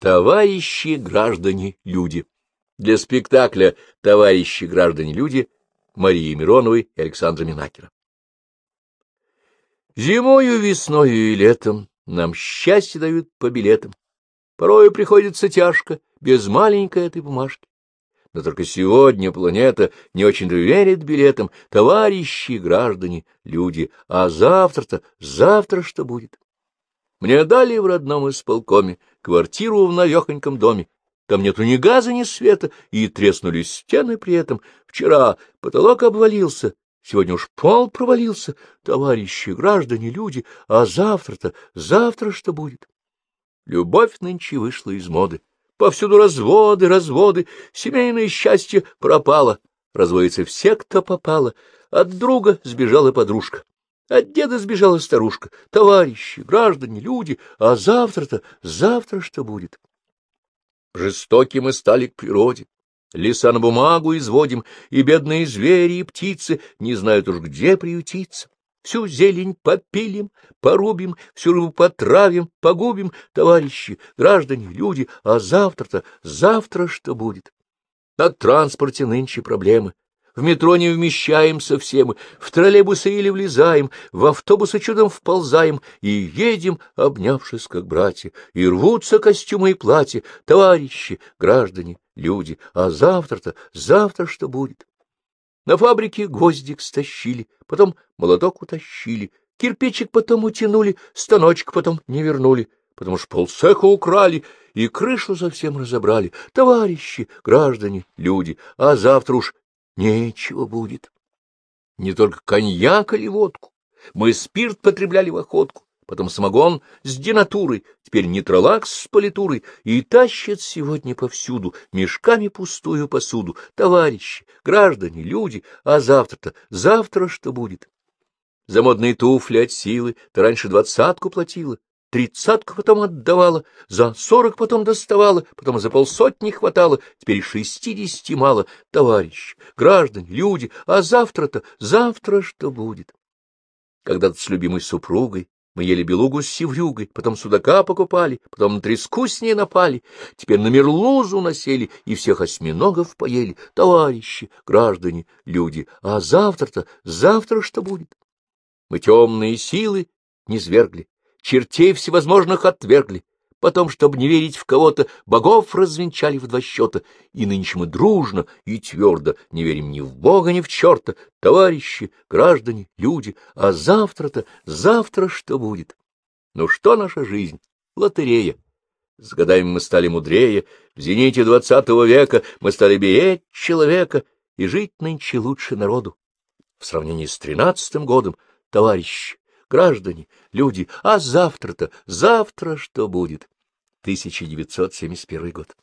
Товарищи граждане люди. Для спектакля «Товарищи граждане люди» Марии Мироновой и Александра Минакера. Зимою, весною и летом нам счастье дают по билетам. Порою приходится тяжко, без маленькой этой бумажки. Но только сегодня планета не очень-то верит билетам, товарищи, граждане, люди, а завтра-то, завтра что будет? Мне дали в родном исполкоме квартиру в навехоньком доме. Там нету ни газа, ни света, и треснули стены при этом. Вчера потолок обвалился, сегодня уж пол провалился. Товарищи, граждане, люди, а завтра-то, завтра что будет? Любовь нынче вышла из моды. Повсюду разводы, разводы, семейное счастье пропало. Разводятся все, кто попало. От друга сбежала подружка. От деда сбежала старушка, товарищи, граждане, люди, а завтра-то, завтра что будет? Жестоки мы стали к природе, леса на бумагу изводим, и бедные звери и птицы не знают уж где приютиться. Всю зелень попилим, порубим, всю рыбу потравим, погубим, товарищи, граждане, люди, а завтра-то, завтра что будет? На транспорте нынче проблемы, в метро не вмещаемся все мы, в троллейбусы или влезаем, в автобусы чудом вползаем и едем, обнявшись как братья, и рвутся костюмы и платья, товарищи, граждане, люди, а завтра-то, завтра что будет? На фабрике гвоздик стащили, потом молоток утащили, кирпичик потом утянули, станочек потом не вернули, потому что полцеха украли и крышу совсем разобрали. Товарищи, граждане, люди, а завтра уж Нечего будет. Не только коньяк или водку. Мы спирт потребляли в охотку, потом самогон с денатурой, теперь нитролакс с политурой, и тащат сегодня повсюду мешками пустую посуду. Товарищи, граждане, люди, а завтра-то, завтра что будет? За модные туфли от силы ты раньше двадцатку платила, тридцатку потом отдавала, за сорок потом доставала, потом за полсотни хватало, теперь шестидесяти мало. Товарищи, граждане, люди, а завтра-то, завтра что будет? Когда-то с любимой супругой мы ели белугу с севрюгой, потом судака покупали, потом на треску с ней напали, теперь на мерлузу насели и всех осьминогов поели. Товарищи, граждане, люди, а завтра-то, завтра что будет? Мы темные силы не свергли, чертей всевозможных отвергли, потом, чтобы не верить в кого-то, богов развенчали в два счета, и нынче мы дружно и твердо не верим ни в Бога, ни в черта, товарищи, граждане, люди, а завтра-то, завтра что будет? Ну что наша жизнь? Лотерея. С годами мы стали мудрее, в зените двадцатого века мы стали беречь человека, и жить нынче лучше народу. В сравнении с тринадцатым годом, товарищи, граждане, люди, а завтра-то, завтра что будет? 1971 год.